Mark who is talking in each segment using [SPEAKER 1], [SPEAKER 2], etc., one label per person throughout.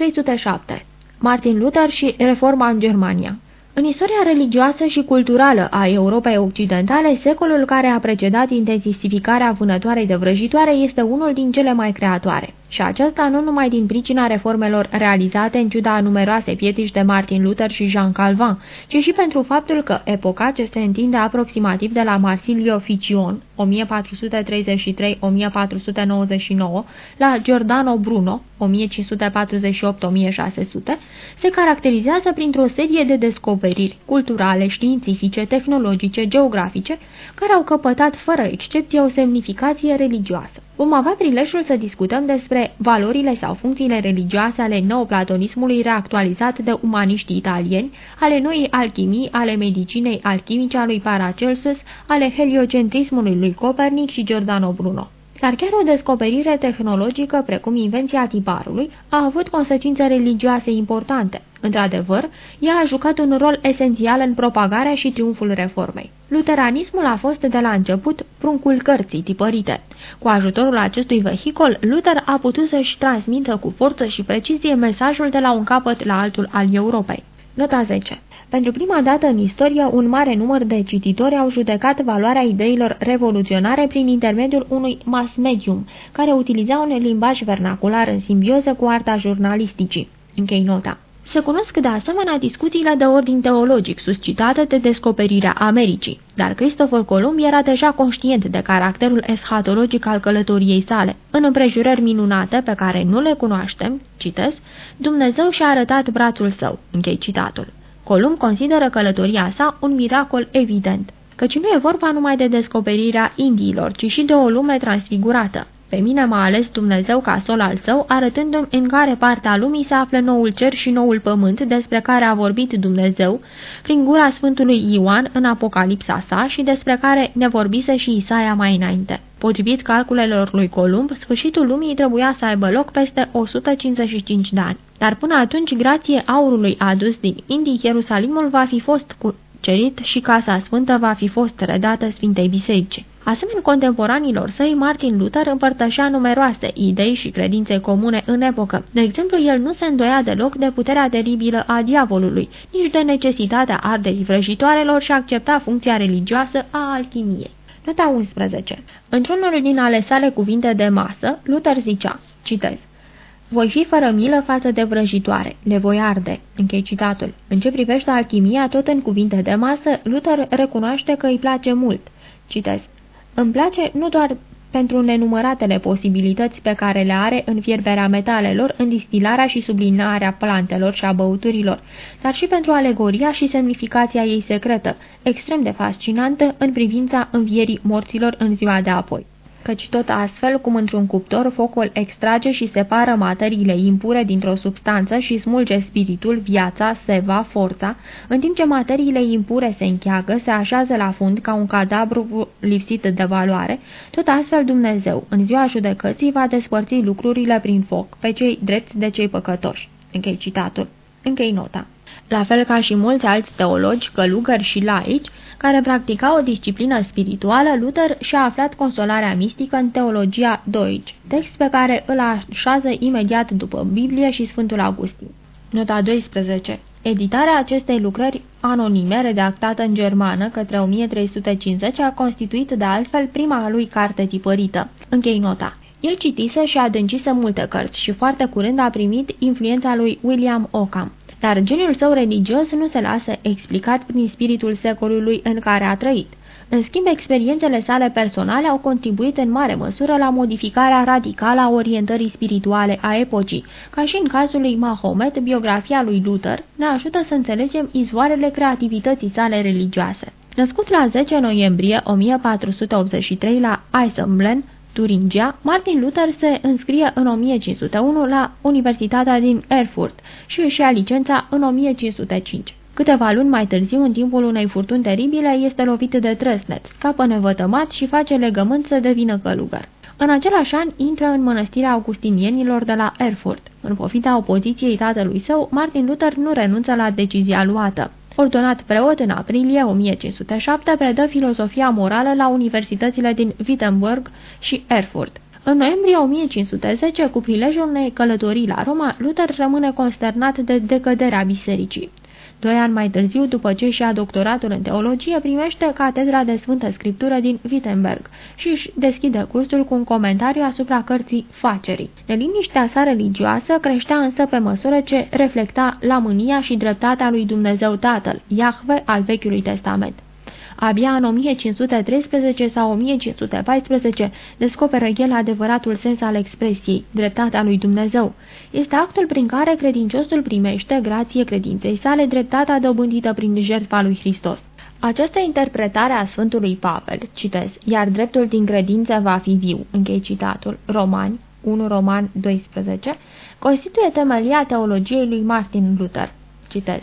[SPEAKER 1] 307. Martin Luther și reforma în Germania în istoria religioasă și culturală a Europei Occidentale, secolul care a precedat intensificarea vânătoarei de vrăjitoare este unul din cele mai creatoare. Și aceasta nu numai din pricina reformelor realizate în ciuda numeroase pietici de Martin Luther și Jean Calvin, ci și pentru faptul că epoca ce se întinde aproximativ de la Marsilio Ficion, 1433-1499, la Giordano Bruno, 1548-1600, se caracterizează printr-o serie de descoperiri culturale, științifice, tehnologice, geografice, care au căpătat fără excepție o semnificație religioasă. Vom avea prilejul să discutăm despre valorile sau funcțiile religioase ale neoplatonismului reactualizat de umaniștii italieni, ale noii alchimii, ale medicinei alchimice a lui Paracelsus, ale heliocentrismului lui Copernic și Giordano Bruno. Dar chiar o descoperire tehnologică, precum invenția tiparului, a avut consecințe religioase importante. Într-adevăr, ea a jucat un rol esențial în propagarea și triumful reformei. Luteranismul a fost de la început pruncul cărții tipărite. Cu ajutorul acestui vehicol, Luther a putut să-și transmită cu forță și precizie mesajul de la un capăt la altul al Europei. Nota 10 pentru prima dată în istorie, un mare număr de cititori au judecat valoarea ideilor revoluționare prin intermediul unui mass medium, care utiliza un limbaj vernacular în simbioză cu arta jurnalisticii. Închei nota. Se cunosc de asemenea discuțiile de ordin teologic suscitate de descoperirea Americii, dar Christopher Columb era deja conștient de caracterul eschatologic al călătoriei sale. În împrejurări minunate pe care nu le cunoaștem, citesc, Dumnezeu și-a arătat brațul său, închei citatul. Columb consideră călătoria sa un miracol evident, căci nu e vorba numai de descoperirea Indiilor, ci și de o lume transfigurată. Pe mine m-a ales Dumnezeu ca sol al său, arătându-mi în care parte a lumii se află noul cer și noul pământ despre care a vorbit Dumnezeu prin gura Sfântului Ioan în Apocalipsa sa și despre care ne vorbise și Isaia mai înainte. Potrivit calculelor lui Columb, sfârșitul lumii trebuia să aibă loc peste 155 de ani. Dar până atunci, grație aurului adus din Indii, Ierusalimul va fi fost cucerit și Casa Sfântă va fi fost redată Sfintei Biserice. Asemenea contemporanilor săi, Martin Luther împărtășea numeroase idei și credințe comune în epocă. De exemplu, el nu se îndoia deloc de puterea teribilă a diavolului, nici de necesitatea arderii vrăjitoarelor și accepta funcția religioasă a alchimiei. Nota 11. Într-unul din ale sale cuvinte de masă, Luther zicea, citez, voi fi fără milă față de vrăjitoare, le voi arde. Închei citatul. În ce privește alchimia, tot în cuvinte de masă, Luther recunoaște că îi place mult. Citez. Îmi place nu doar pentru nenumăratele posibilități pe care le are în fierberea metalelor, în distilarea și sublinarea plantelor și a băuturilor, dar și pentru alegoria și semnificația ei secretă, extrem de fascinantă în privința învierii morților în ziua de apoi căci tot astfel cum într-un cuptor focul extrage și separă materiile impure dintr-o substanță și smulge spiritul, viața, seva, forța, în timp ce materiile impure se încheagă, se așează la fund ca un cadavru lipsit de valoare, tot astfel Dumnezeu, în ziua judecății, va despărți lucrurile prin foc, pe cei drepți de cei păcătoși. Închei citatul. Închei nota. La fel ca și mulți alți teologi, călugări și laici, care practicau o disciplină spirituală, Luther și-a aflat consolarea mistică în teologia Deutsch, text pe care îl așează imediat după Biblie și Sfântul Augustin. Nota 12. Editarea acestei lucrări anonime, redactată în germană către 1350, a constituit de altfel prima lui carte tipărită. Închei nota. El citise și adâncise multe cărți și foarte curând a primit influența lui William Ockham dar geniul său religios nu se lasă explicat prin spiritul secolului în care a trăit. În schimb, experiențele sale personale au contribuit în mare măsură la modificarea radicală a orientării spirituale a epocii. Ca și în cazul lui Mahomet, biografia lui Luther ne ajută să înțelegem izvoarele creativității sale religioase. Născut la 10 noiembrie 1483 la Eisenblen, Turingia, Martin Luther se înscrie în 1501 la Universitatea din Erfurt și își ia licența în 1505. Câteva luni mai târziu, în timpul unei furtuni teribile, este lovit de trăsnet, scapă nevătămat și face legământ să devină călugăr. În același an intră în mănăstirea augustinienilor de la Erfurt. În pofita opoziției tatălui său, Martin Luther nu renunță la decizia luată. Ordonat preot în aprilie 1507, predă filosofia morală la universitățile din Wittenberg și Erfurt. În noiembrie 1510, cu prilejul unei călătorii la Roma, Luther rămâne consternat de decăderea bisericii. Doi ani mai târziu, după ce și-a doctoratul în teologie, primește catedra de Sfântă Scriptură din Wittenberg și își deschide cursul cu un comentariu asupra cărții Facerii. Neliniștea sa religioasă creștea însă pe măsură ce reflecta la mânia și dreptatea lui Dumnezeu Tatăl, Iahve al Vechiului Testament. Abia în 1513 sau 1514 descoperă el adevăratul sens al expresiei, dreptatea lui Dumnezeu. Este actul prin care credinciosul primește, grație credinței sale, dreptatea dobândită prin jertfa lui Hristos. Această interpretare a Sfântului Pavel, citez, iar dreptul din credință va fi viu, închei citatul, Romani, 1 Roman 12, constituie temelia teologiei lui Martin Luther. Citez.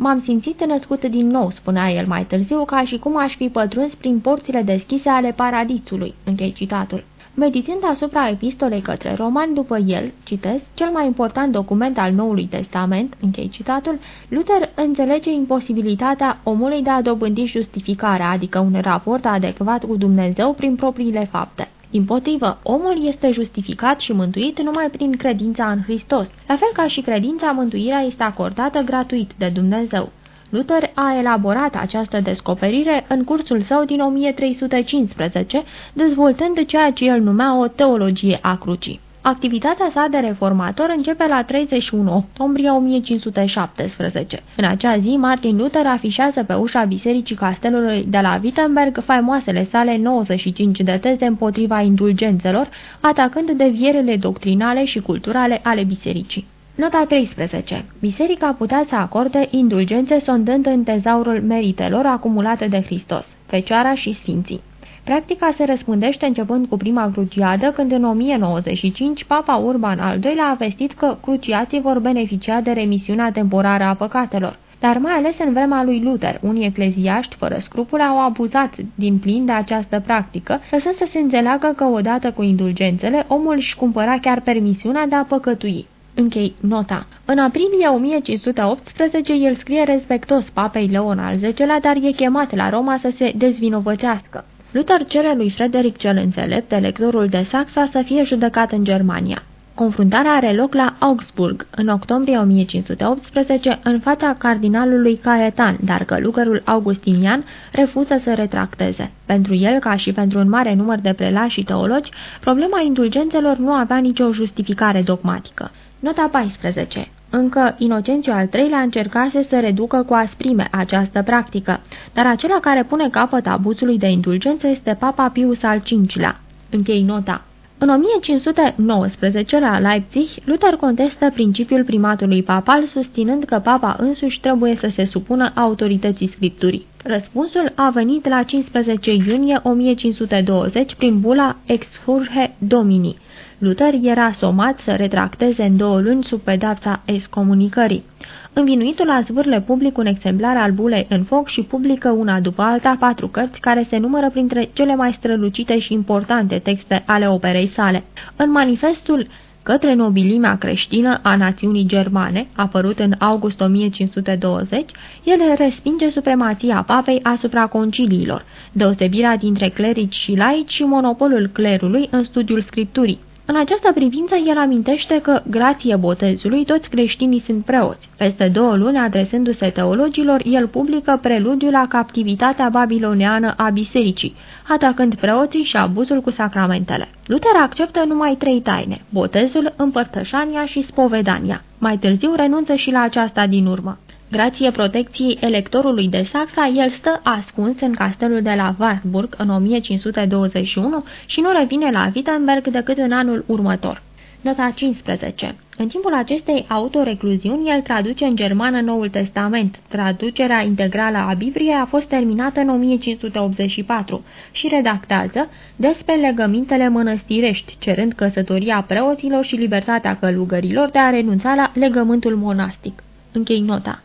[SPEAKER 1] M-am simțit născut din nou, spunea el mai târziu, ca și cum aș fi pătruns prin porțile deschise ale paradisului. Închei citatul. Meditând asupra epistolei către romani după el, citesc, cel mai important document al Noului Testament, închei citatul, Luther înțelege imposibilitatea omului de a dobândi justificarea, adică un raport adecvat cu Dumnezeu prin propriile fapte. Din potrivă, omul este justificat și mântuit numai prin credința în Hristos, la fel ca și credința mântuirea este acordată gratuit de Dumnezeu. Luther a elaborat această descoperire în cursul său din 1315, dezvoltând ceea ce el numea o teologie a crucii. Activitatea sa de reformator începe la 31 octombrie 1517. În acea zi, Martin Luther afișează pe ușa bisericii castelului de la Wittenberg faimoasele sale 95 de teze împotriva indulgențelor, atacând devierele doctrinale și culturale ale bisericii. Nota 13. Biserica putea să acorde indulgențe sondând în tezaurul meritelor acumulate de Hristos, Fecioara și Sfinții. Practica se răspundește începând cu prima cruciadă, când în 1095 Papa Urban al II-lea a vestit că cruciații vor beneficia de remisiunea temporară a păcatelor. Dar mai ales în vremea lui Luther, unii ecleziaști fără scrupule au abuzat din plin de această practică, lăsând să se înțeleagă că odată cu indulgențele, omul își cumpăra chiar permisiunea de a păcătui. Închei nota. În aprilie 1518 el scrie respectos papei Leon al X-lea, dar e chemat la Roma să se dezvinovățească. Luther cere lui Frederic cel Înțelept, electorul de Saxa, să fie judecat în Germania. Confruntarea are loc la Augsburg, în octombrie 1518, în fața cardinalului Caetan, dar călugărul Augustinian refuză să retracteze. Pentru el, ca și pentru un mare număr de prelași și teologi, problema indulgențelor nu avea nicio justificare dogmatică. Nota 14. Încă Inocențiu al III-lea încercase să reducă cu asprime această practică, dar acela care pune capăt abuzului de indulgență este Papa Pius al V-lea. Închei nota. În 1519, la Leipzig, Luther contestă principiul primatului papal, susținând că papa însuși trebuie să se supună autorității scripturii. Răspunsul a venit la 15 iunie 1520 prin bula Ex Furhe Domini, Luther era somat să retracteze în două luni sub pedapsa excomunicării. Învinuitul a zvârle public un exemplar al bulei în foc și publică una după alta patru cărți care se numără printre cele mai strălucite și importante texte ale operei sale. În manifestul către nobilimea creștină a națiunii germane, apărut în august 1520, el respinge supremația papei asupra conciliilor, deosebirea dintre clerici și laici și monopolul clerului în studiul scripturii. În această privință, el amintește că, grație botezului, toți creștinii sunt preoți. Peste două luni, adresându-se teologilor, el publică preludiul la captivitatea babiloneană a bisericii, atacând preoții și abuzul cu sacramentele. Luther acceptă numai trei taine, botezul, împărtășania și spovedania. Mai târziu renunță și la aceasta din urmă. Grație protecției electorului de Saxa, el stă ascuns în castelul de la Wartburg în 1521 și nu revine la Wittenberg decât în anul următor. Nota 15. În timpul acestei autorecluziuni, el traduce în germană Noul Testament. Traducerea integrală a Bibliei a fost terminată în 1584 și redactează despre legămintele mănăstirești, cerând căsătoria preoților și libertatea călugărilor de a renunța la legământul monastic. Închei nota.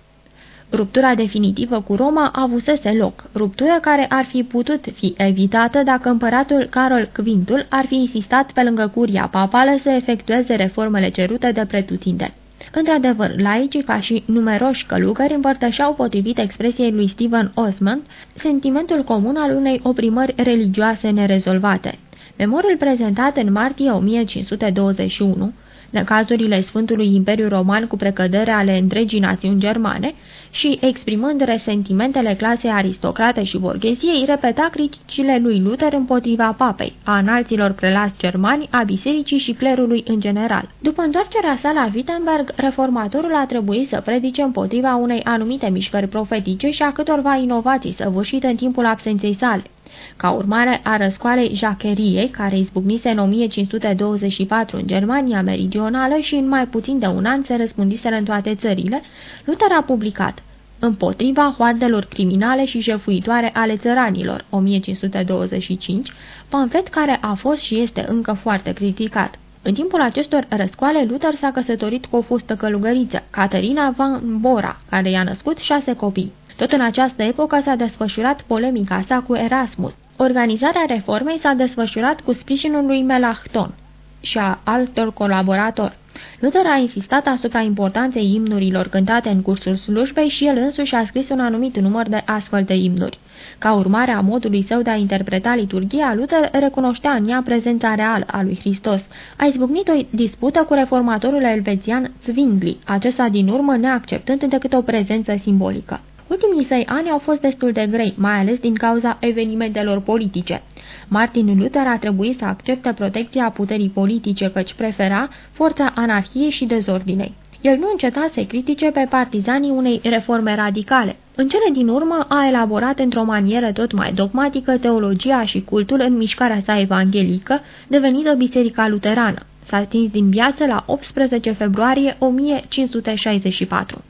[SPEAKER 1] Ruptura definitivă cu Roma avusese loc, ruptură care ar fi putut fi evitată dacă împăratul Carol Quintul ar fi insistat pe lângă curia papală să efectueze reformele cerute de pretutinde. Într-adevăr, laicii, ca și numeroși călugări, împărtășeau, potrivit expresiei lui Stephen Osmond, sentimentul comun al unei oprimări religioase nerezolvate. Memorul prezentat în martie 1521 cazurile Sfântului Imperiu Roman cu precădere ale întregii națiuni germane și, exprimând resentimentele clasei aristocrate și borgheziei, repeta criticile lui Luther împotriva papei, a înalților prelați germani, a bisericii și clerului în general. După întoarcerea sa la Wittenberg, reformatorul a trebuit să predice împotriva unei anumite mișcări profetice și a câtorva inovații săvârșite în timpul absenței sale. Ca urmare a răscoalei Jacheriei, care izbucnise în 1524 în Germania Meridională și în mai puțin de un an se răspândiseră în toate țările, Luther a publicat împotriva hoardelor criminale și jefuitoare ale țăranilor, 1525, pamflet care a fost și este încă foarte criticat. În timpul acestor răscoale, Luther s-a căsătorit cu o fustă călugăriță, Caterina van Bora, care i-a născut șase copii. Tot în această epocă s-a desfășurat polemica sa cu Erasmus. Organizarea reformei s-a desfășurat cu sprijinul lui Melachton și a altor colaboratori. Luther a insistat asupra importanței imnurilor cântate în cursul slujbei și el însuși a scris un anumit număr de astfel de imnuri. Ca urmare a modului său de a interpreta liturgia, Luther recunoștea în ea prezența reală a lui Hristos. A izbucnit o dispută cu reformatorul elvețian Zwingli, acesta din urmă neacceptând decât o prezență simbolică. Ultimii săi ani au fost destul de grei, mai ales din cauza evenimentelor politice. Martin Luther a trebuit să accepte protecția puterii politice, căci prefera forța anarhiei și dezordinei. El nu înceta să critice pe partizanii unei reforme radicale. În cele din urmă a elaborat într-o manieră tot mai dogmatică teologia și cultul în mișcarea sa evanghelică, devenită Biserica Luterană. S-a stins din viață la 18 februarie 1564.